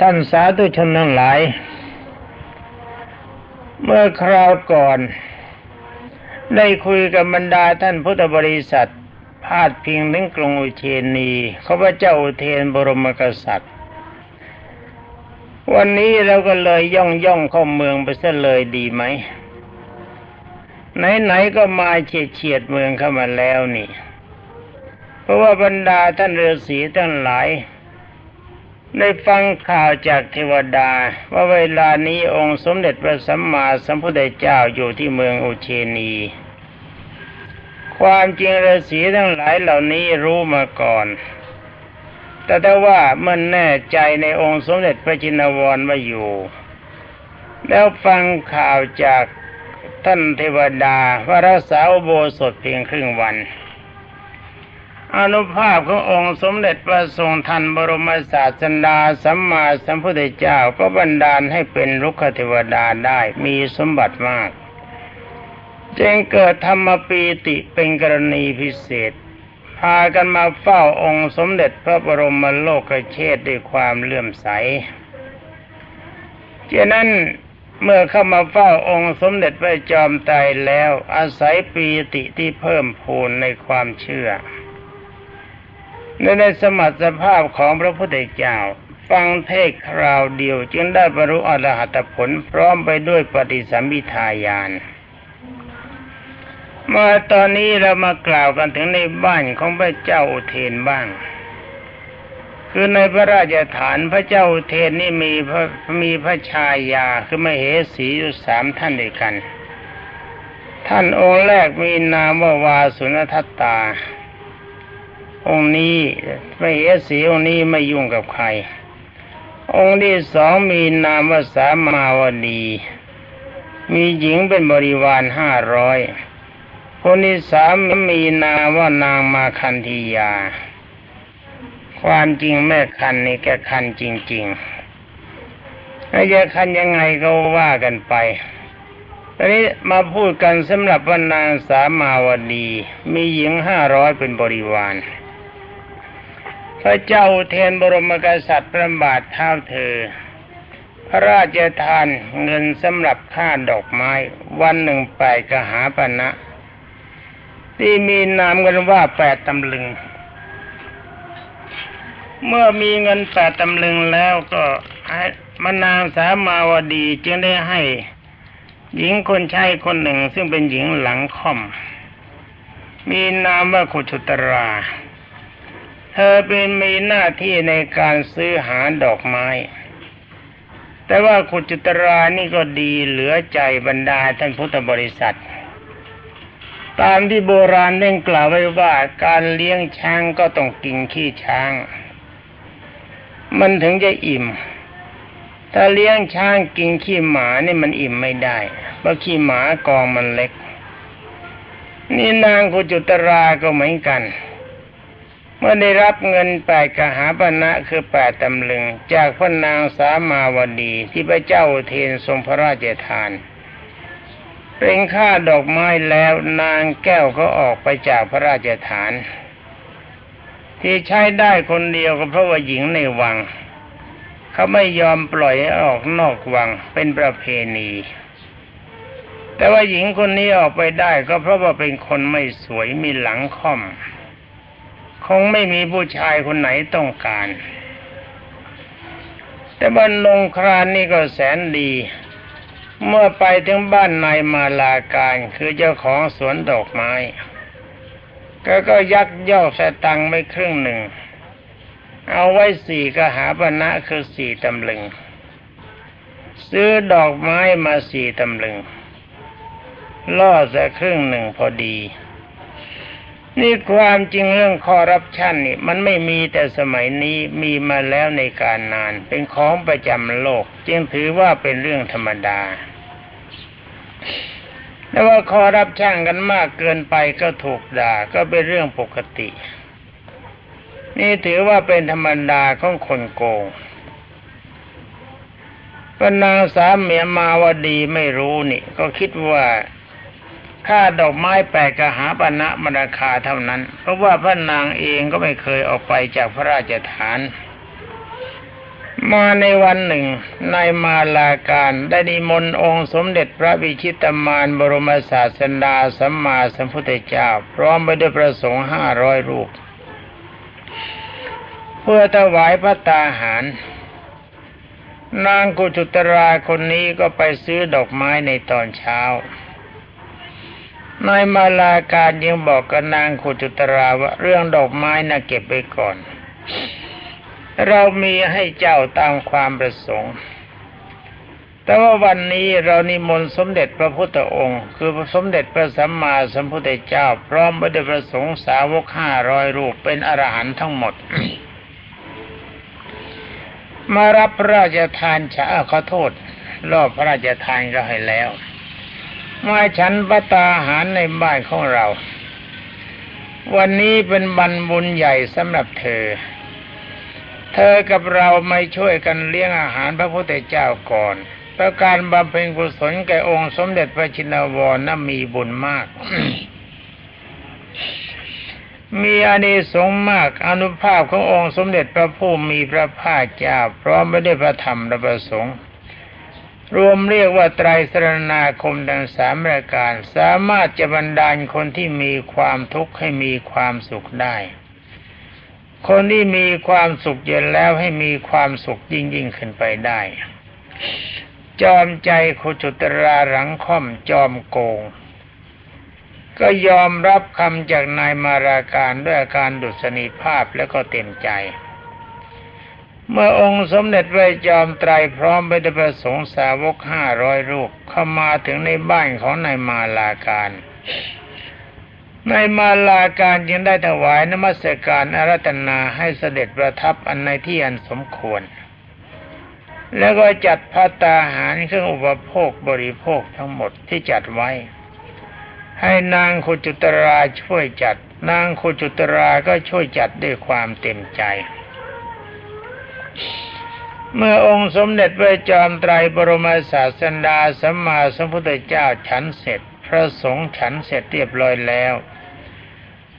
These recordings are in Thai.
ท่านสาธุชนทั้งหลาย เมื่อคราวก่อน ได้คุยกับบรรดาท่านพุทธบริษัทพาดพิงถึงกรุงอุเทนีเขาพระเจ้าอุเทนบรมกษัตริย์ วันนี้เราก็เลยย่องย่องเข้าเมืองไปซะเลยดีไหม ไหนๆก็มาเฉียดเฉียดเมืองเข้ามาแล้วนี่ เพราะว่าบรรดาท่านฤาษีทั้งหลาย ได้ฟังข่าวจากเทวดา ว่าเวลานี้องค์สมเด็จพระสัมมาสัมพุทธเจ้าอยู่ที่เมืองอุเชนี ความจริงฤาษีทั้งหลายเหล่านี้รู้มาก่อน แต่ถ้าว่ามันแน่ใจในองค์สมเด็จพระจินวรว่าอยู่ แล้วฟังข่าวจากท่านเทวดาว่ารักษาอุโบสถเพียงครึ่งวัน อนุภาพขององค์สมเด็จพระทรงทันบรมศาสดาสัมมาสัมพุทธเจ้าก็บันดาลให้เป็นลุกเทวดาได้มีสมบัติมาก จึงเกิดธรรมปีติเป็นกรณีพิเศษ พากันมาเฝ้าองค์สมเด็จพระบรมโลกเชษด้วยความเลื่อมใสเจนั้นเมื่อเข้ามาเฝ้าองค์สมเด็จพระจอมไตรแล้วอาศัยปีติที่เพิ่มพูนในความเชื่อ และในสมรรถภาพของพระพุทธเจ้า ฟังเทศคราวเดียว จึงได้บรรลุอรหัตผลพร้อมไปด้วยปฏิสัมพิทายานมาตอนนี้เรามากล่าวกันถึงในบ้านของพระเจ้าอุเทนบ้าง คือในพระราชฐานพระเจ้าอุเทนนี่มีพระมีพระชายาคือมเหสีอยู่สามท่านด้วยกัน ท่านองค์แรกมีนามว่าวาสุนทัตตา องค์นี้ไม่เอสีองค์นี้ไม่ยุ่งกับใคร องค์ที่สองมีนามว่าสามาวดี มีหญิงเป็นบริวารห้าร้อยคนที่สามมีนามว่านางมาคันธียา ความจริงแม่คันนี่แกคันจริงๆแล้วจะคันยังไงก็ว่ากันไปตอนนี้มาพูดกันสำหรับว่านางสามาวดี มีหญิงห้าร้อยเป็นบริวาร พระเจ้าเทนบรมกษัตริย์ประบาทเท้าเธอ พระราชทานเงินสำหรับค่าดอกไม้ วันหนึ่งแปกหาปณะที่มีนามกันว่าแปดตำลึง เมื่อมีเงินแปดตำลึงแล้วก็มานางสามาวดีจึงได้ให้ หญิงคนใช้คนหนึ่งซึ่งเป็นหญิงหลังค่อม มีนามว่าขุชุตรา เธอเป็นมีหน้าที่ในการซื้อหาดอกไม้ แต่ว่าขุจุตรานี่ก็ดีเหลือใจบรรดาท่านพุทธบริษัท ตามที่โบราณได้กล่าวไว้ว่าการเลี้ยงช้างก็ต้องกินขี้ช้าง มันถึงจะอิ่ม ถ้าเลี้ยงช้างกินขี้หมาเนี่ยมันอิ่มไม่ได้ เพราะขี้หมากองมันเล็ก นี่นางกุจุตราก็เหมือนกัน เมื่อได้รับเงินแปดกหาปณะคือแปดตำลึง จากพระนางสามาวดีที่พระเจ้าเทนทรงพระราชทาน เป็นค่าดอกไม้แล้วนางแก้วก็ออกไปจากพระราชฐาน ที่ใช้ได้คนเดียวก็เพราะว่าหญิงในวัง เขาไม่ยอมปล่อยให้ออกนอกวังเป็นประเพณีแต่ว่าหญิงคนนี้ออกไปได้ก็เพราะว่าเป็นคนไม่สวยมีหลังค่อม คงไม่มีผู้ชายคนไหนต้องการ แต่บ้านลงครานนี่ก็แสนดี เมื่อไปถึงบ้านนายมาลาการคือเจ้าของสวนดอกไม้ ก็ก็ยักย่อสตังไม่ครึ่งหนึ่ง เอาไว้สี่กหาปณะคือสี่ตำลึง ซื้อดอกไม้มาสี่ตำลึงล่อจะครึ่งหนึ่งพอดี นี่ความจริงเรื่องคอรับชันนี่มันไม่มีแต่สมัยนี้มีมาแล้วในการนาน เป็นของประจำโลก จึงถือว่าเป็นเรื่องธรรมดาแต่ว่าคอรับช่างกันมากเกินไปก็ถูกด่าก็เป็นเรื่องปกติ นี่ถือว่าเป็นธรรมดาของคนโกงปนางสามเมียมาวดีไม่รู้นี่ ก็คิดว่า ค่าดอกไม้แปดกหาปณะมราคาเท่านั้น เพราะว่าพระนางเองก็ไม่เคยออกไปจากพระราชฐาน มาในวันหนึ่งนายมาลาการได้นิมนต์องค์สมเด็จพระวิชิตมานบรมศาสดาสัมมาสัมพุทธเจ้า พร้อมไปด้วยประสงค์ห้าร้อยรูป เพื่อถวายพระตาหาร นางกุจุตราคนนี้ก็ไปซื้อดอกไม้ในตอนเช้า นายมาลาการยังบอกกับนางขุจุตราว่าเรื่องดอกไม้น่ะเก็บไว้ก่อน เรามีให้เจ้าตามความประสงค์ แต่ว่าวันนี้เรานิมนต์สมเด็จพระพุทธองค์ คือสมเด็จพระสัมมาสัมพุทธเจ้า พร้อมไปด้วยประสงค์สาวกห้าร้อยรูปเป็นอรหันต์ทั้งหมด มารับพระราชทานชาขอโทษ รอบพระราชทานก็ให้แล้ว มาฉันปตาหารในบ้านของเรา วันนี้เป็นบันบุญใหญ่สำหรับเธอ เธอกับเราไม่ช่วยกันเลี้ยงอาหารพระพุทธเจ้าก่อนประการบำเพ็ญกุศลแก่องค์สมเด็จพระชินวรนั้นมีบุญมาก มีอานิสงส์มากอนุภาพขององค์สมเด็จพระผู้มีพระภาคเจ้าพร้อมไปด้พระธรรมและประสงค์ รวมเรียกว่าไตรสรณาคมดังสามรายการ สามารถจะบันดาลคนที่มีความทุกข์ให้มีความสุขได้ คนที่มีความสุขเย็นแล้วให้มีความสุขยิ่งยิ่งขึ้นไปได้ จอมใจโคจุตราหลังค่อมจอมโกง ก็ยอมรับคำจากนายมาราการด้วยอาการดุษณีภาพแล้วก็เต็มใจ เมื่อองค์สมเด็จพระจอมไตรพร้อมไปด้วยประสงค์สาวกห้าร้อยรูปเข้ามาถึงในบ้านของนายมาลาการนายมาลาการยังได้ถวายนมัสการอารัตนาให้เสด็จประทับอันในที่อันสมควร แล้วก็จัดพระตาหารเครื่องอุปโภคบริโภคทั้งหมดที่จัดไว้ ให้นางคุจุตราช่วยจัด นางคุจุตราก็ช่วยจัดด้วยความเต็มใจ เมื่อองค์สมเด็จพระจอมไตรบรมศาสดาสัมมาสัมพุทธเจ้าฉันเสร็จ พระสงฆ์ฉันเสร็จเรียบร้อยแล้ว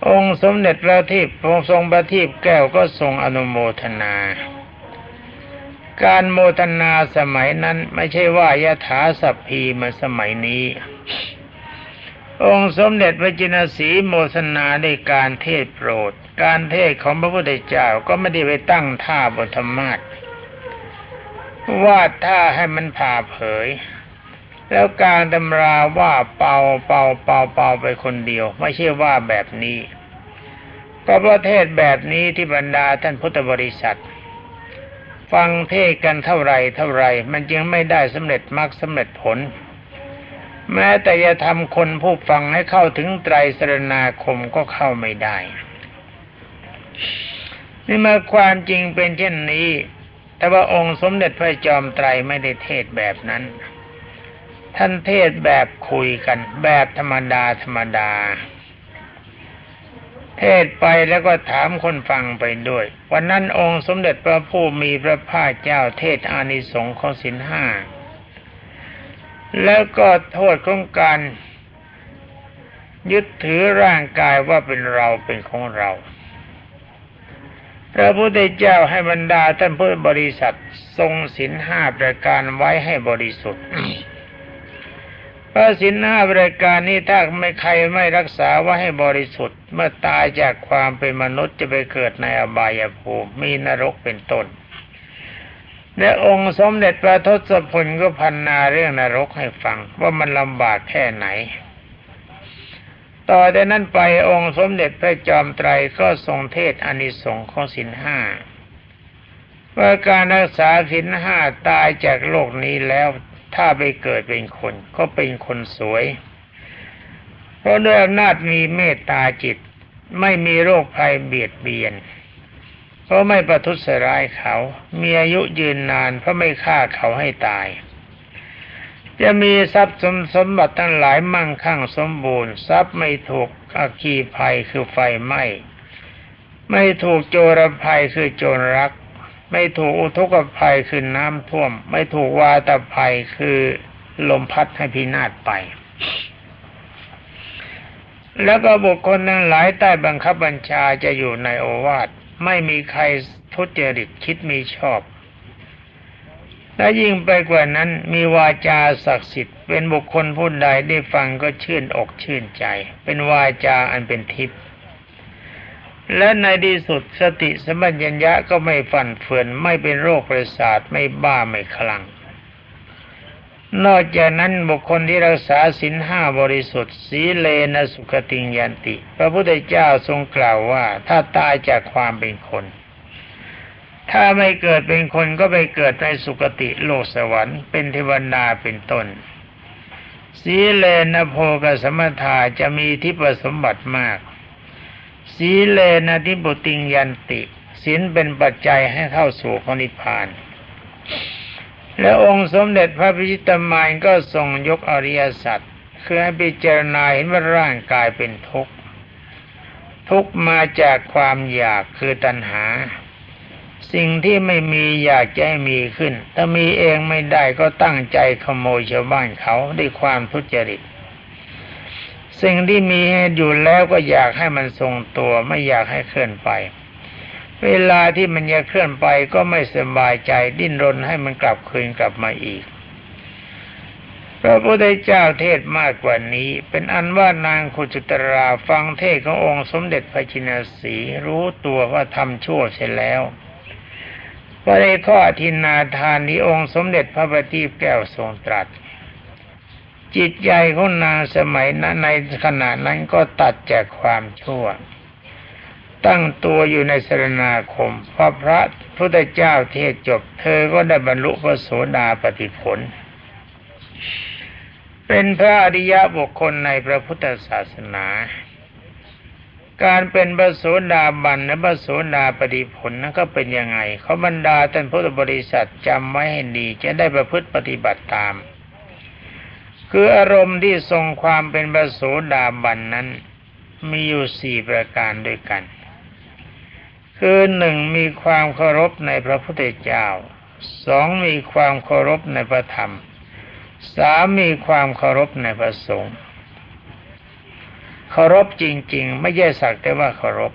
องค์สมเด็จพระทิพย์องค์ทรงประทีปแก้วก็ทรงอนุโมทนา การโมทนาสมัยนั้นไม่ใช่ว่ายถาสัพพีมือนสมัยนี้ องค์สมเด็จพระจินสีโมทนาในการเทศโปรด การเทศของพระพุทธเจ้าก็ไม่ได้ไปตั้งท่าบนธรรมาทวาดท่าให้มันผ่าเผย แล้วการตำราว่าเป่าเป่าเป่าเป่าไปคนเดียว ไม่ใช่ว่าแบบนี้เพราะประเทศแบบนี้ที่บรรดาท่านพุทธบริษัท ฟังเทศกันเท่าไรเท่าไรมันจึงไม่ได้สำเร็จมรรคสำเร็จผล แม้แต่จะทำคนผู้ฟังให้เข้าถึงไตรสรณาคมก็เข้าไม่ได้ นี่มาความจริงเป็นเช่นนี้ แต่ว่าองค์สมเด็จพระจอมไตรไม่ได้เทศแบบนั้น ท่านเทศแบบคุยกัน แบบธรรมดาธรรมดา เทศไปแล้วก็ถามคนฟังไปด้วย วันนั้นองค์สมเด็จพระผู้มีพระภาคเจ้าเทศอานิสงส์ของสินห้าแล้วก็โทษของการยึดถือร่างกายว่าเป็นเราเป็นของเรา พระพุทธเจ้าให้บรรดาท่านพุทธบริษัททรงศีลห้าประการไว้ให้บริสุทธิ์พระศีลห้าประการนี้ถ้าไม่ใครไม่รักษาไว้ให้บริสุทธิ์ เมื่อตายจากความเป็นมนุษย์จะไปเกิดในอบายภูมิมีนรกเป็นต้นและองค์สมเด็จพระทศพลก็พันนาเรื่องนรกให้ฟังว่ามันลำบากแค่ไหน ต่อจากนั้นไปองค์สมเด็จพระจอมไตรก็ทรงเทศอนิสงส์ของสินห้าว่าการรักษาสินห้าตายจากโลกนี้แล้วถ้าไปเกิดเป็นคนก็เป็นคนสวย เพราะด้วยอำนาจมีเมตตาจิต ไม่มีโรคภัยเบียดเบียน เพราะไม่ประทุษร้ายเขา มีอายุยืนนานเพราะไม่ฆ่าเขาให้ตาย จะมีทรัพย์สมสมบัติทั้งหลายมั่งคั่งสมบูรณ์ ทรัพย์ไม่ถูกอาคีภัยคือไฟไหม้ไม่ถูกโจรภัยคือโจรรัก ไม่ถูกอุทกภัยคือน้ำท่วม ไม่ถูกวาตภัยคือลมพัดให้พินาศไป แล้วก็บุคคลนั้นหลายใต้บังคับบัญชาจะอยู่ในโอวาทไม่มีใครทุจริตคิดมีชอบ และยิ่งไปกว่านั้นมีวาจาศักดิ์สิทธิ์เป็นบุคคลผู้ใดได้ฟังก็ชื่นอกชื่นใจ เป็นวาจาอันเป็นทิพย์และในที่สุดสติสมัญญะก็ไม่ฝันเฟือนไม่เป็นโรคประสาทไม่บ้าไม่คลั่งนอกจากนั้นบุคคลที่รักษาศีลห้าบริสุทธิ์สีเลนะสุขติงยันติ พระพุทธเจ้าทรงกล่าวว่า ถ้าตายจากความเป็นคน ถ้าไม่เกิดเป็นคนก็ไปเกิดในสุคติโลกสวรรค์เป็นเทวดาเป็นต้น สีเลนโพกสมถาจะมีทิพสมบัติมาก สีเลนทิบุติงยันติศีลเป็นปัจจัยให้เข้าสู่พระนิพพาน และองค์สมเด็จพระพิชิตมารก็ทรงยกอริยสัจคือให้พิจารณาเห็นว่าร่างกายเป็นทุกข์ ทุกข์มาจากความอยากคือตัณหา สิ่งที่ไม่มีอยากจะให้มีขึ้น ถ้ามีเองไม่ได้ก็ตั้งใจขโมยชาวบ้านเขาด้วยความทุจริต สิ่งที่มีอยู่แล้วก็อยากให้มันทรงตัวไม่อยากให้เคลื่อนไป เวลาที่มันจะเคลื่อนไปก็ไม่สบายใจดิ้นรนให้มันกลับคืนกลับมาอีกพระพุทธเจ้าเทศมากกว่านี้ เป็นอันว่านางคุจุตราฟังเทศขององค์สมเด็จพระจินสีรู้ตัวว่าทำชั่วเสร็จแล้ว ว่าในข้ออธินาทานที่องค์สมเด็จพระบัณฑิตแก้วทรงตรัส จิตใจของนางสมัยนั้นในขณะนั้นก็ตัดจากความชั่ว ตั้งตัวอยู่ในสรณาคมพอพระพุทธเจ้าเทศจบ เธอก็ได้บรรลุพระโสดาปฏิผล เป็นพระอริยบุคคลในพระพุทธศาสนา การเป็นพระโสดาบันและพระโสดาปฏิผลนั้นก็เป็นยังไงเขาบรรดาท่านพุทธบริษัทจำไว้ให้ดีจะได้ประพฤติปฏิบัติตาม คืออารมณ์ที่ทรงความเป็นพระโสดาบันนั้น มีอยู่สี่ประการด้วยกัน คือหนึ่งมีความเคารพในพระพุทธเจ้าสองมีความเคารพในพระธรรมสามมีความเคารพในพระสงฆ์ เคารพจริง ๆ ไม่ใช่สักแต่ว่าเคารพ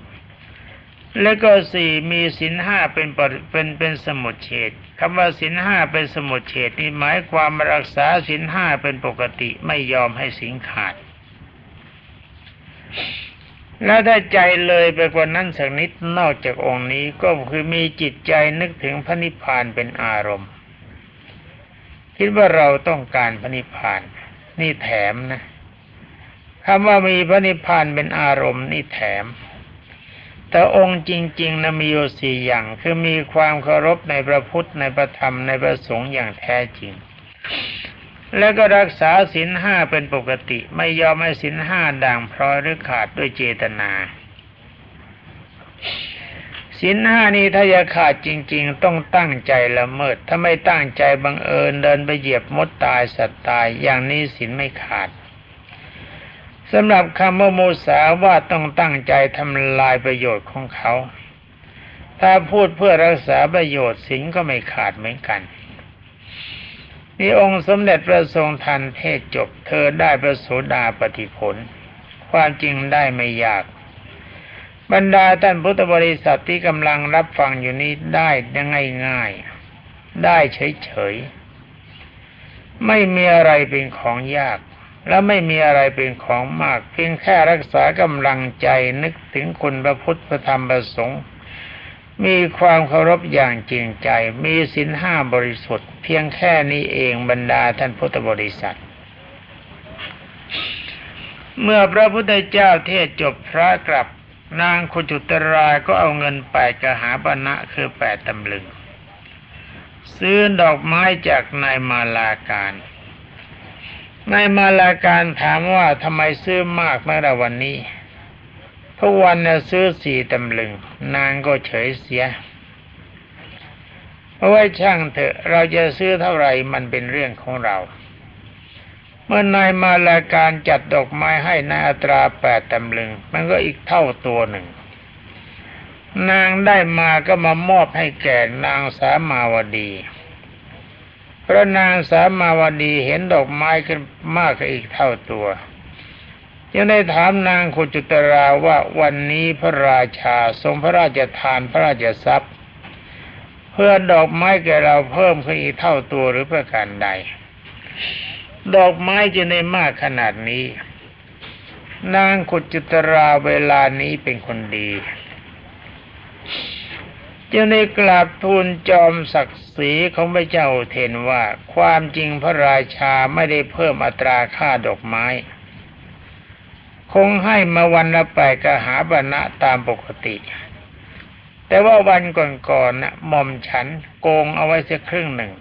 แล้วก็สี่มีศีลห้าเป็นเป็นเป็นสมุดเฉดคำว่าศีลห้าเป็นสมุดเฉดนี่หมายความรักษาศีลห้าเป็นปกติไม่ยอมให้สิงขาด แล้วถ้าใจเลยไปกว่านั้นสักนิดนอกจากองค์นี้ก็คือมีจิตใจนึกถึงพระนิพพานเป็นอารมณ์ คิดว่าเราต้องการพระนิพพาน นี่แถมนะ คำว่ามีพระนิพพานเป็นอารมณ์นี่แถม แต่องค์จริงๆนะมีอยู่สี่อย่าง คือมีความเคารพในพระพุทธในพระธรรมในพระสงฆ์อย่างแท้จริง แล้วก็รักษาศีลห้าเป็นปกติ ไม่ยอมให้ศีลห้าด่างพร้อยหรือขาดด้วยเจตนาศีลห้านี้ถ้าจะขาดจริง ๆ ต้องตั้งใจละเมิด ถ้าไม่ตั้งใจบังเอิญเดินไปเหยียบมดตายสัตว์ตายอย่างนี้ศีลไม่ขาด สำหรับคำว่าโมสาว่าต้องตั้งใจทำลายประโยชน์ของเขา ถ้าพูดเพื่อรักษาประโยชน์ศีลก็ไม่ขาดเหมือนกันนี่องค์สมเด็จพระทรงทันเทศจบ เธอได้พระโสดาปฏิผล ความจริงได้ไม่ยาก บรรดาท่านพุทธบริษัทที่กำลังรับฟังอยู่นี้ได้ง่ายง่ายได้เฉยๆไม่มีอะไรเป็นของยาก และไม่มีอะไรเป็นของมาก เพียงแค่รักษากำลังใจนึกถึงคุณพระพุทธพระธรรมพระสงฆ์มีความเคารพอย่างจริงใจ มีศีลห้าบริสุทธิ์ เพียงแค่นี้เองบรรดาท่านพุทธบริษัท เมื่อพระพุทธเจ้าเทศจบพระกลับ นางคุจุตราก็เอาเงินแปดกหาปณะคือแปดตำลึง ซื้อดอกไม้จากนายมาลาการ นายมาลาการถามว่าทำไมซื้อมากเมื่อวันนี้ทุกวันเนี่ยซื้อสี่ตำลึง นางก็เฉยเสียเพราะว่าช่างเถอะ เราจะซื้อเท่าไหร่มันเป็นเรื่องของเรา เมื่อนายมาลาการจัดดอกไม้ให้ในอัตราแปดตำลึง มันก็อีกเท่าตัวหนึ่ง นางได้มาก็มามอบให้แก่นางสามาวดี พระนางสามาวดีเห็นดอกไม้ขึ้นมากกว่าอีกเท่าตัวยังได้ถามนางขุจุตราว่าวันนี้พระราชาทรงพระราชทานพระราชทรัพย์พพื่อดอกไม้แก่เราเพิ่มขึ้นอีกเท่าตัวหรือประการใด ดอกไม้จะในมากขนาดนี้ นางขุจิตราเวลานี้เป็นคนดี จึงได้กราบทูลจอมศักดิ์ศรีของพระเจ้าเทนว่าความจริงพระราชาไม่ได้เพิ่มอัตราค่าดอกไม้ คงให้มาวันละแปดกหาบรณะตามปกติ แต่ว่าวันก่อนๆน่ะหม่อมฉันโกงเอาไว้สักครึ่งหนึ่ง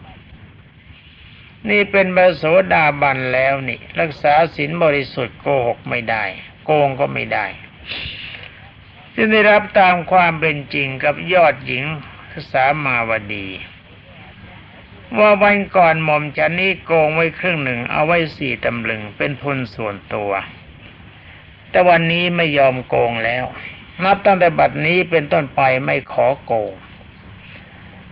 นี่เป็นบาโสดาบันแล้วนี่ รักษาศีลบริสุทธิ์โกหกไม่ได้ โกงก็ไม่ได้ จึงได้รับตามความเป็นจริงกับยอดหญิงสามาวดี ว่าวันก่อนหม่อมฉันนี้โกงไว้ครึ่งหนึ่งเอาไว้สี่ตำลึงเป็นพลส่วนตัว แต่วันนี้ไม่ยอมโกงแล้ว นับตั้งแต่บัดนี้เป็นต้นไปไม่ขอโกง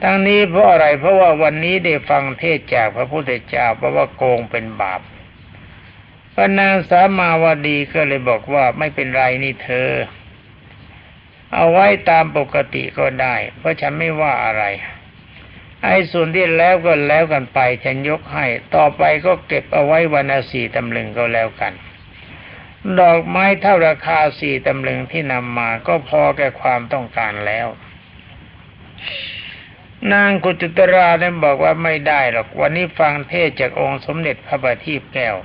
ทั้งนี้เพราะอะไรเพราะว่าวันนี้ได้ฟังเทศจากพระพุทธเจ้าเพราะว่าโกงเป็นบาปพระนางสามาวดีก็เลยบอกว่าไม่เป็นไรนี่เธอ เอาไว้ตามปกติก็ได้ เพราะฉันไม่ว่าอะไร ไอ้ส่วนที่แล้วก็แล้วกันไป ฉันยกให้ ต่อไปก็เก็บเอาไว้วันสี่ตำลึงก็แล้วกัน ดอกไม้เท่าราคาสี่ตำลึงที่นำมาก็พอแก่ความต้องการแล้ว นางกุจุตราเนี่ยบอกว่าไม่ได้หรอก วันนี้ฟังเทศจากองค์สมเด็จพระบัณฑิตแก้ว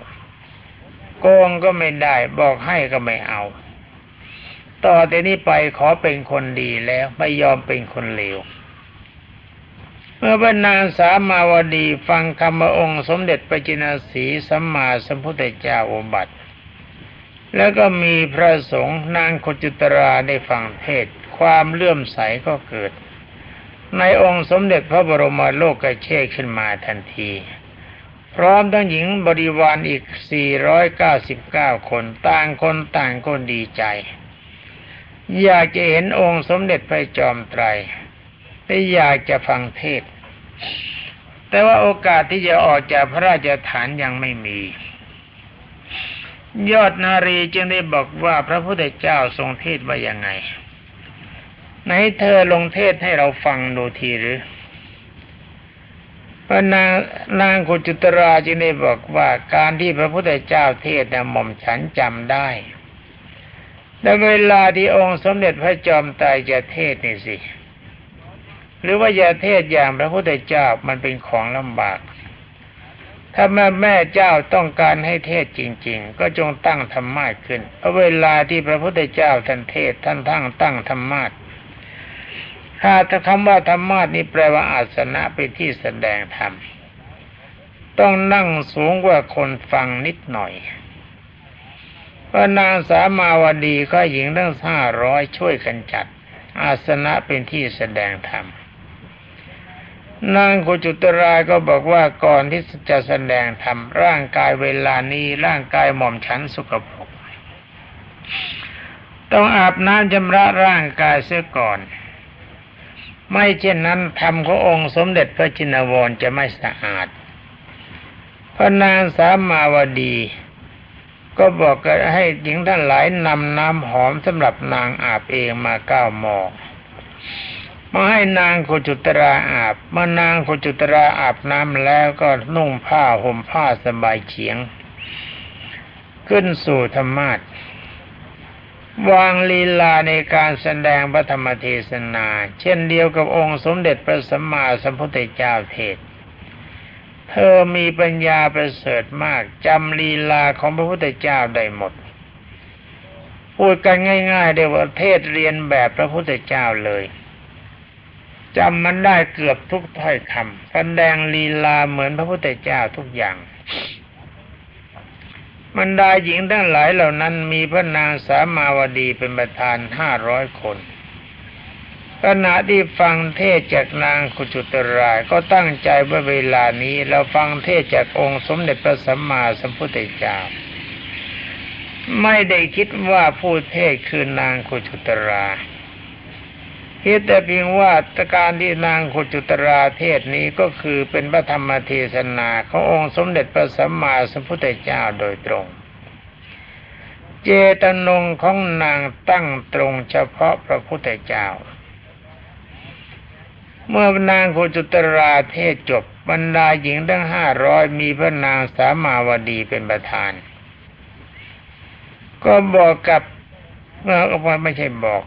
โกงก็ไม่ได้ บอกให้ก็ไม่เอา ต่อแต่นี้ไปขอเป็นคนดีแล้วไม่ยอมเป็นคนเลว เมื่อบรรนางสามาวดีฟังคำองค์สมเด็จพระจินสีสัมมาสัมพุทธเจ้าอุบัติ แล้วก็มีพระสงฆ์นางคจุตราได้ฟังเทศความเลื่อมใสก็เกิด ในองค์สมเด็จพระบรมโลกกเชษขึ้นมาทันที พร้อมทั้งหญิงบริวารอีก 499 คน ต่างคนต่างก็ดีใจ อยากจะเห็นองค์สมเด็จพระจอมไตรแต่อยากจะฟังเทศ แต่ว่าโอกาสที่จะออกจากพระราชฐานยังไม่มี ยอดนารีจึงได้บอกว่าพระพุทธเจ้าทรงเทศว่ายังไง ไหนเธอลงเทศให้เราฟังดูทีหรือพระนางนางกุจุตราจึงได้บอกว่าการที่พระพุทธเจ้าเทศนะหม่อมฉันจำได้ และเวลาที่องค์สมเด็จพระจอมไตรจะเทศนี่สิ หรือว่าจะเทศอย่างพระพุทธเจ้ามันเป็นของลำบาก ถ้าแม่แม่เจ้าต้องการให้เทศจริง ๆ ก็จงตั้งธรรมาขึ้นเพราะเวลาที่พระพุทธเจ้าท่านเทศท่านทั้งตั้งธรรมาถ้าคำว่าธรรมานี้แปลว่าอาสนะเป็นที่แสดงธรรมต้องนั่งสูงกว่าคนฟังนิดหน่อย พระนางสามาวดีก็หญิงทั้งห้าร้อยช่วยกันจัด อาสนะเป็นที่แสดงธรรมนางกุจุตรายก็บอกว่าก่อนที่จะแสดงธรรมร่างกายเวลานี้ร่างกายหม่อมฉันสุขภพต้องอาบน้ำชำระร่างกายเสียก่อน ไม่เช่นนั้นธรรมขององค์สมเด็จพระจินวรจะไม่สะอาดพระนางสามาวดี ก็บอกให้หญิงท่านหลายนำน้ำหอมสำหรับนางอาบเองมาเก้าหมอมาให้นางโคจุตราอาบเมื่อนางโคจุตราอาบน้ำแล้วก็นุ่งผ้าห่มผ้าสบายเฉียง ขึ้นสู่ธรรมาทวางลีลาในการแสดงพระธรรมเทศนา เช่นเดียวกับองค์สมเด็จพระสัมมาสัมพุทธเจ้าเทศ เธอมีปัญญาประเสริฐมากจำลีลาของพระพุทธเจ้าได้หมด พูดกันง่ายๆเดียว่าเทศเรียนแบบพระพุทธเจ้าเลยจำมันได้เกือบทุกถ้อยคำแสดงลีลาเหมือนพระพุทธเจ้าทุกอย่างบรรดาหญิงทั้งหลายเหล่านั้นมีพระนางสามาวดีเป็นประธานห้าร้อยคน ขณะที่ฟังเทศจากนางขุจุตรายก็ตั้งใจว่าเวลานี้เราฟังเทศจากองค์สมเด็จพระสัมมาสัมพุทธเจ้า ไม่ได้คิดว่าผู้เทศคือนางขุจุตราคิดแต่เพียงว่าการที่นางขุจุตราเทศนี้ก็คือเป็นพระธรรมเทศนาขององค์สมเด็จพระสัมมาสัมพุทธเจ้าโดยตรง เจตนงของนางตั้งตรงเฉพาะพระพุทธเจ้า เมื่อนางโคจุตราเทศจบบรรดาหญิงทั้งห้าร้อยมีพระนางสามาวดีเป็นประธาน ก็บอกกับเมื่อว่าไม่ใช่บอก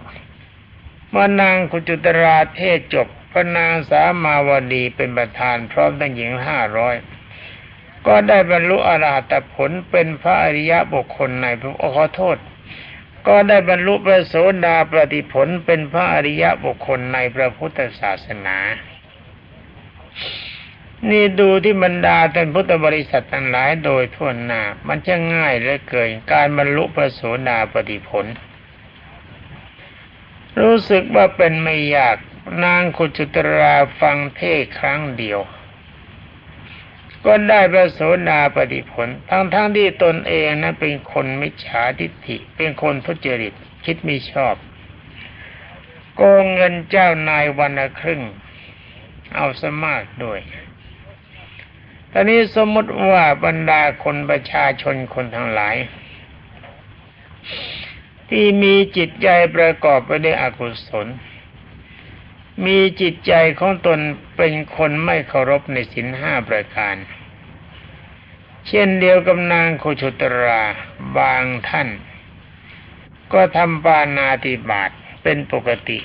เมื่อนางโคจุตราเทศจบพระนางสามาวดีเป็นประธานพร้อมทั้งหญิงห้าร้อยก็ได้บรรลุอรหัตผลเป็นพระอริยะบุคคลในพระขอโทษ ก็ได้บรรลุพระโสดาปฏิผลเป็นพระอริยะบุคคลในพระพุทธศาสนา นี่ดูที่บรรดาท่านพุทธบริษัททั้งหลายโดยทั่วหน้า มันจะง่ายเหลือเกินการบรรลุพระโสดาปฏิผล รู้สึกว่าเป็นไม่ยากนางขุจุตราฟังเทศครั้งเดียว ก็ได้พระโสดาปฏิผล ทั้งๆทที่ตนเองนั้นเป็นคนมิจฉาทิฏฐิ เป็นคนทุจริต คิดไม่ชอบ โกงเงินเจ้านายวันละครึ่ง เอาสมากด้วย ตอนนี้สมมติว่าบรรดาคนประชาชนคนทั้งหลาย ที่มีจิตใจประกอบไปด้วยอกุศล มีจิตใจของตนเป็นคนไม่เคารพในศีลห้าประการ เช่นเดียวกับนางโคชุตราบางท่าน ก็ทำปานาติบาตเป็นปกติ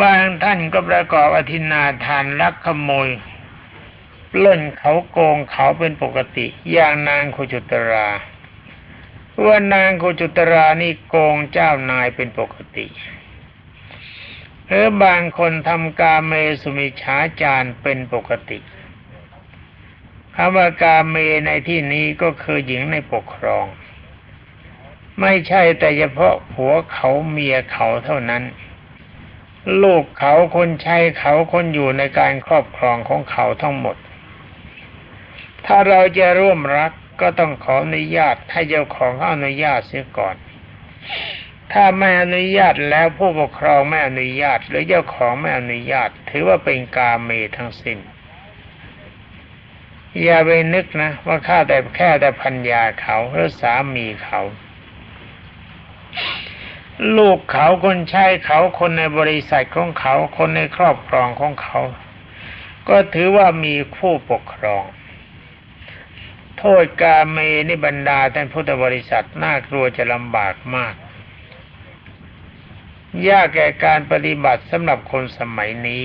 บางท่านก็ประกอบอธินาทานลักขโมยปล้นเขาโกงเขาเป็นปกติ อย่างนางโคจุตราว่านางโคจุตรานี่โกงเจ้านายเป็นปกติ หรือบางคนทำกาเมสุมิฉาจารเป็นปกติคำว่ากาเมในที่นี้ก็คือหญิงในปกครอง ไม่ใช่แต่เฉพาะผัวเขาเมียเขาเท่านั้น ลูกเขาคนใช้เขาคนอยู่ในการครอบครองของเขาทั้งหมด ถ้าเราจะร่วมรักก็ต้องขออนุญาตให้เจ้าของอนุญาตเสียก่อน ถ้าไม่อนุญาตแล้วผู้ปกครองไม่อนุญาต หรือเจ้าของไม่อนุญาต ถือว่าเป็นกาเมทั้งสิ้น อย่าไปนึกนะ ว่าข้าแต่แค่แต่พัญญาเขาหรือสามีเขา ลูกเขาคนใช้เขาคนในบริษัทของเขา คนในครอบครองของเขา ก็ถือว่ามีผู้ปกครองโทษกาเมนิบรรดาท่านพุทธบริษัทน่ากลัวจะลำบากมาก ยากแก่การปฏิบัติสำหรับคนสมัยนี้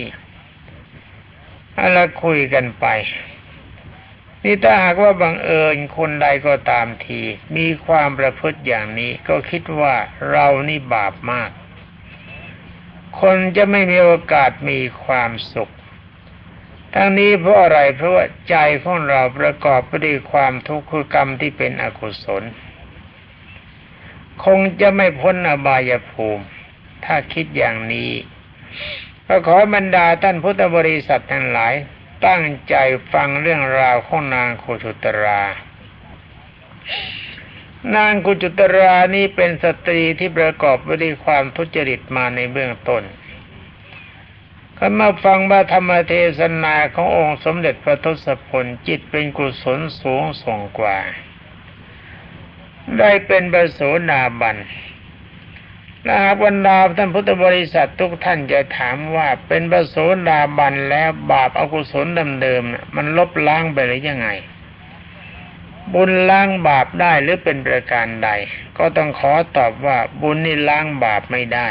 เราคุยกันไป นี่ถ้าหากว่าบังเอิญคนใดก็ตามที มีความประพฤติอย่างนี้ก็คิดว่าเรานี่บาปมาก คนจะไม่มีโอกาสมีความสุข ทั้งนี้เพราะอะไรเพราะว่าใจของเราประกอบไปด้วยความทุกข์คือกรรมที่เป็นอกุศล คงจะไม่พ้นอบายภูมิ ถ้าคิดอย่างนี้ ก็ขอบรรดาท่านพุทธบริษัททั้งหลาย ตั้งใจฟังเรื่องราวของนางกุจุตรา นางกุจุตรานี้เป็นสตรีที่ประกอบไปด้วยความทุจริตมาในเบื้องต้นก็มาฟังว่าธรรมเทศนาขององค์สมเด็จพระทศพลจิตเป็นกุศลสูงส่งกว่า ได้เป็นบระโสดาบัน ถ้าบรรดาท่านพุทธบริษัททุกท่านจะถามว่าเป็นประโสดาบันแล้วบาปอากุศลเดิมๆมันลบล้างไปหรือยังไง บุญล้างบาปได้หรือเป็นประการใด ก็ต้องขอตอบว่าบุญนี่ล้างบาปไม่ได้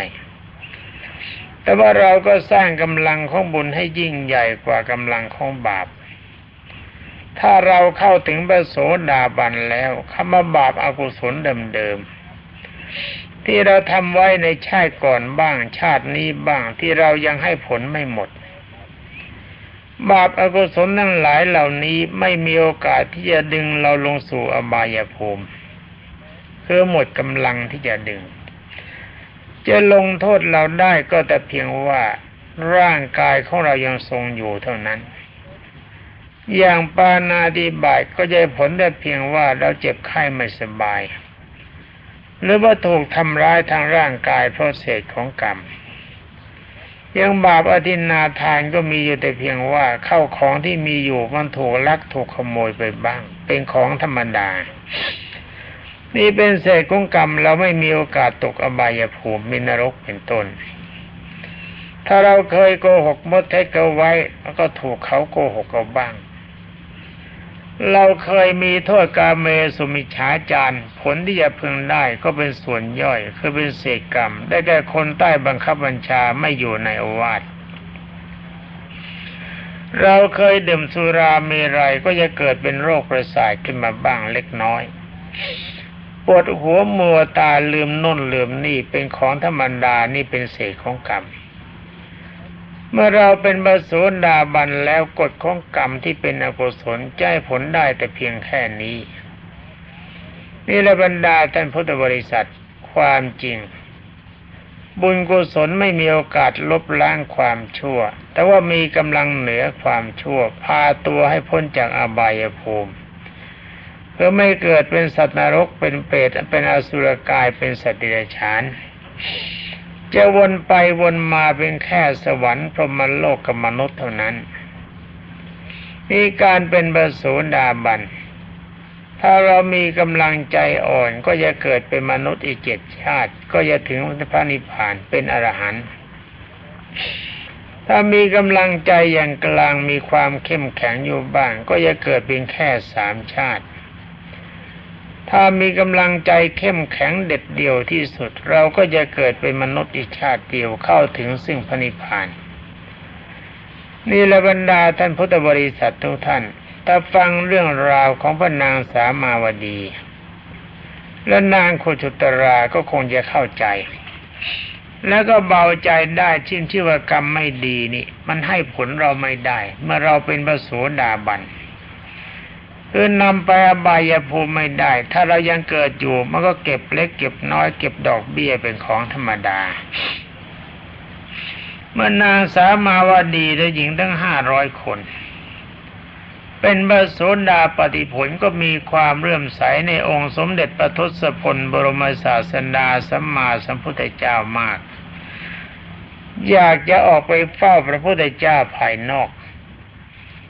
แต่ว่าเราก็สร้างกำลังของบุญให้ยิ่งใหญ่กว่ากำลังของบาปถ้าเราเข้าถึงประโสดาบันแล้วคำว่าบาปอากุศลเดิมๆ ที่เราทำไว้ในชาติก่อนบ้าง ชาตินี้บ้างที่เรายังให้ผลไม่หมด บาปอากุศลทั้งหลายเหล่านี้ไม่มีโอกาสที่จะดึงเราลงสู่อบายภูมิคือหมดกำลังที่จะดึง จะลงโทษเราได้ก็แต่เพียงว่าร่างกายของเรายังทรงอยู่เท่านั้น อย่างปานาติบายก็จะผลได้เพียงว่าเราเจ็บไข้ไม่สบาย หรือว่าถูกทำร้ายทางร่างกายเพราะเศษของกรรมยังบาปอธินาทานก็มีอยู่แต่เพียงว่าเข้าของที่มีอยู่มันถูกลักถูกขโมยไปบ้าง เป็นของธรรมดา นี่เป็นเศษของกรรมเราไม่มีโอกาสตกอบายภูมิมินรกเป็นต้น ถ้าเราเคยโกหกมดเท็จเขาไว้แล้วก็ถูกเขาโกหกเราบ้าง เราเคยมีโทษกาเมสุมิฉาจารผลที่จะพึงได้ก็เป็นส่วนย่อย คือเป็นเศษกรรม ได้แก่คนใต้บังคับบัญชาไม่อยู่ในอวาสเราเคยดื่มสุราเมรัยก็จะเกิดเป็นโรคประสาทขึ้นมาบ้างเล็กน้อยปวดหัวมัวตาลืมน่นลืมนี่เป็นของธรรมดานี่เป็นเศษของกรรม เมื่อเราเป็นบาโสดาบันแล้วกฎของกรรมที่เป็นอกุศลจะให้ผลได้แต่เพียงแค่นี้ นี่แหละบรรดาท่านพุทธบริษัทความจริง บุญกุศลไม่มีโอกาสลบล้างความชั่ว แต่ว่ามีกำลังเหนือความชั่ว พาตัวให้พ้นจากอบายภูมิเพื่อไม่เกิดเป็นสัตว์นรกเป็นเปรตเป็นอสุรกายเป็นสัตว์เดรัจฉาน จะวนไปวนมาเป็นแค่สวรรค์พรหมโลกกับมนุษย์เท่านั้น มีการเป็นบรสุดาบัน ถ้าเรามีกำลังใจอ่อนก็จะเกิดเป็นมนุษย์อีกเจ็ดชาติ ก็จะถึงพระนิพพานเป็นอรหันต์ถ้ามีกำลังใจอย่างกลางมีความเข้มแข็งอยู่บ้าง ก็จะเกิดเป็นแค่สามชาติ ถ้ามีกำลังใจเข้มแข็งเด็ดเดี่ยวที่สุด เราก็จะเกิดเป็นมนุษย์อีกชาติเดียวเข้าถึงซึ่งพระนิพพาน นี่ละบรรดาท่านพุทธบริษัททุกท่าน ถ้าฟังเรื่องราวของพระนางสามาวดี และนางโคชุตราก็คงจะเข้าใจ แล้วก็เบาใจได้ชิ่นชื่ว่ากรรมไม่ดีนี่ มันให้ผลเราไม่ได้ เมื่อเราเป็นพระโสดาบัน คือนำไปอบายภูมิไม่ได้ ถ้าเรายังเกิดอยู่ มันก็เก็บเล็กเก็บน้อย เก็บดอกเบี้ยเป็นของธรรมดา เมื่อนางสามาวดีและหญิงทั้งห้าร้อยคน เป็นบโสดาปฏิผลก็มีความเรื่มใสในองค์สมเด็จพระทศพลบรมศาสดาสัมมาสัมพุทธเจ้ามาก อยากจะออกไปเฝ้าพระพุทธเจ้าภายนอก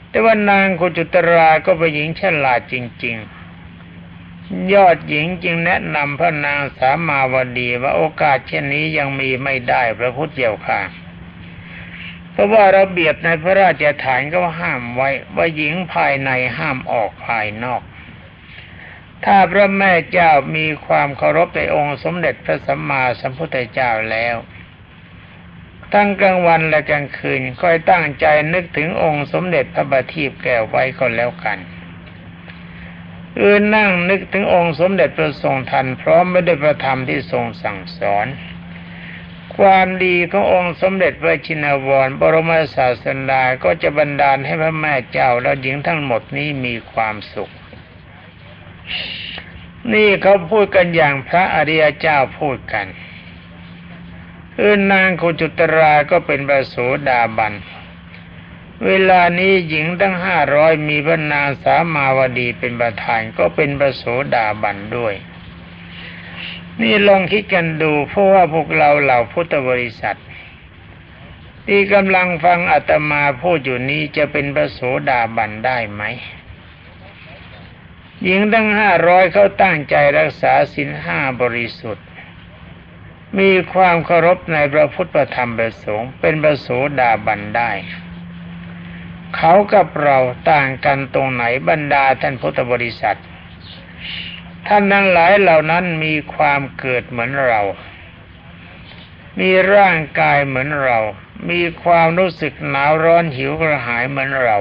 แต่ว่านางกุจุตราก็เป็นหญิงฉลาดจริง ๆ ยอดหญิงจึงแนะนำพระนางสามาวดีว่าโอกาสเช่นนี้ยังมีไม่ได้พระพุทธเจ้าค่ะเพราะว่าระเบียบในพระราชฐานก็ห้ามไว้ ว่าหญิงภายในห้ามออกภายนอก ถ้าพระแม่เจ้ามีความเคารพในองค์สมเด็จพระสัมมาสัมพุทธเจ้าแล้ว ทั้งกลางวันและกลางคืนค่อยตั้งใจนึกถึงองค์สมเด็จพระบัณฑิตแก้วไว้ก็แล้วกันอื่นนั่งนึกถึงองค์สมเด็จพระทรงทันพร้อมไม่ได้ประธรรมที่ทรงสั่งสอน ความดีขององค์สมเด็จพระชินวร บรมศาสดาก็จะบันดาลให้พระแม่เจ้าและหญิงทั้งหมดนี้มีความสุข นี่เขาพูดกันอย่างพระอริยเจ้าพูดกัน คือนางโคจุตราก็เป็นบาโสดาบัน เวลานี้หญิงตั้งห้าร้อยมีพระนางสามาวดีเป็นประธานก็เป็นบาโสดาบันด้วย นี่ลองคิดกันดูเพราะว่าพวกเราเหล่าพุทธบริษัท ที่กำลังฟังอาตมาพูดอยู่นี้จะเป็นพระโสดาบันได้ไหมหญิงตั้งห้าร้อยเขาตั้งใจรักษาศีลห้าบริสุทธิ์ มีความเคารพในพระพุทธธรรมประสงค์เป็นพระโสดาบันได้ เขากับเราต่างกันตรงไหนบรรดาท่านพุทธบริษัท ท่านทั้งหลายเหล่านั้นมีความเกิดเหมือนเรา มีร่างกายเหมือนเรา มีความรู้สึกหนาวร้อนหิวกระหายเหมือนเรา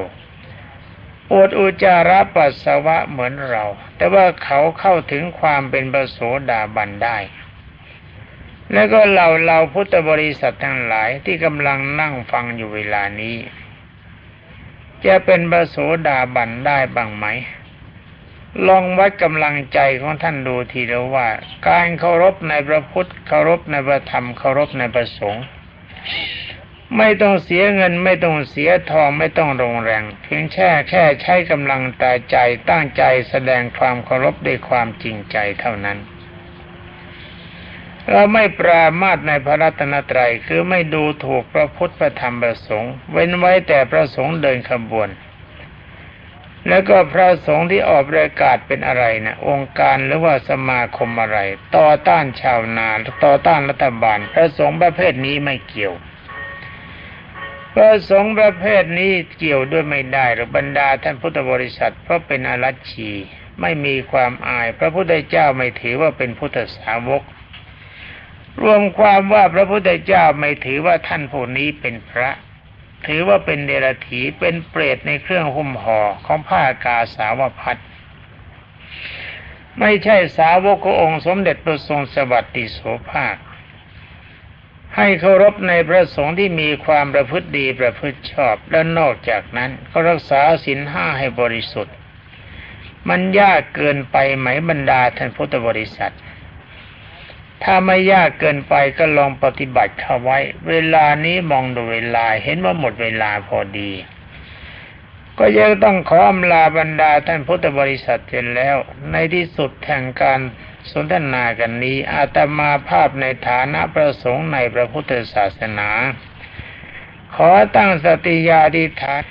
ปวดอุจาระปัสสาวะเหมือนเรา แต่ว่าเขาเข้าถึงความเป็นปโสดาบันได้ แล้วก็เราเราพุทธบริษัททั้งหลายที่กำลังนั่งฟังอยู่เวลานี้ จะเป็นปโสดาบันได้บ้างไหม ลองวัดกำลังใจของท่านดูทีเดียวว่า การเคารพในพระพุทธเคารพในพระธรรมเคารพในพระสงฆ์ไม่ต้องเสียเงินไม่ต้องเสียทองไม่ต้องลงแรง เพียงแค่แค่ใช้กำลังตาใจตั้งใจแสดงความเคารพด้วยความจริงใจเท่านั้น เราไม่ปรามาสในพระรัตนตรัยคือไม่ดูถูกพระพุทธพระธรรมพระสงฆ์เว้นไว้แต่พระสงฆ์เดินขบวน แล้วก็พระสงฆ์ที่ออกประกาศเป็นอะไรนะองค์การหรือว่าสมาคมอะไร ต่อต้านชาวนาต่อต้านรัฐบาล พระสงฆ์ประเภทนี้ไม่เกี่ยว พระสงฆ์ประเภทนี้เกี่ยวด้วยไม่ได้หรือบรรดาท่านพุทธบริษัทเพราะเป็นอรัชชีไม่มีความอาย พระพุทธเจ้าไม่ถือว่าเป็นพุทธสาวก รวมความว่าพระพุทธเจ้าไม่ถือว่าท่านผู้นี้เป็นพระ ถือว่าเป็นเดรัจฉีเป็นเปรตในเครื่องหุ้มห่อของผ้ากาสาวพัดไม่ใช่สาวกขององค์สมเด็จพระทรงสวัสดิโสภาค ให้เคารพในพระสงฆ์ที่มีความประพฤติดีประพฤติชอบและนอกจากนั้นก็รักษาศีลห้าให้บริสุทธิ์ มันยากเกินไปไหมบรรดาท่านพุทธบริษัท ถ้าไม่ยากเกินไปก็ลองปฏิบัติเข้าไว้ เวลานี้มองดูเวลาเห็นว่าหมดเวลาพอดี ก็ยังต้องขออำลาบรรดาท่านพุทธบริษัทเสร็จแล้ว ในที่สุดแห่งการสนทนากันนี้อาตมาภาพในฐานะประสงค์ในพระพุทธศาสนา ขอตั้งสติญาธิฐาน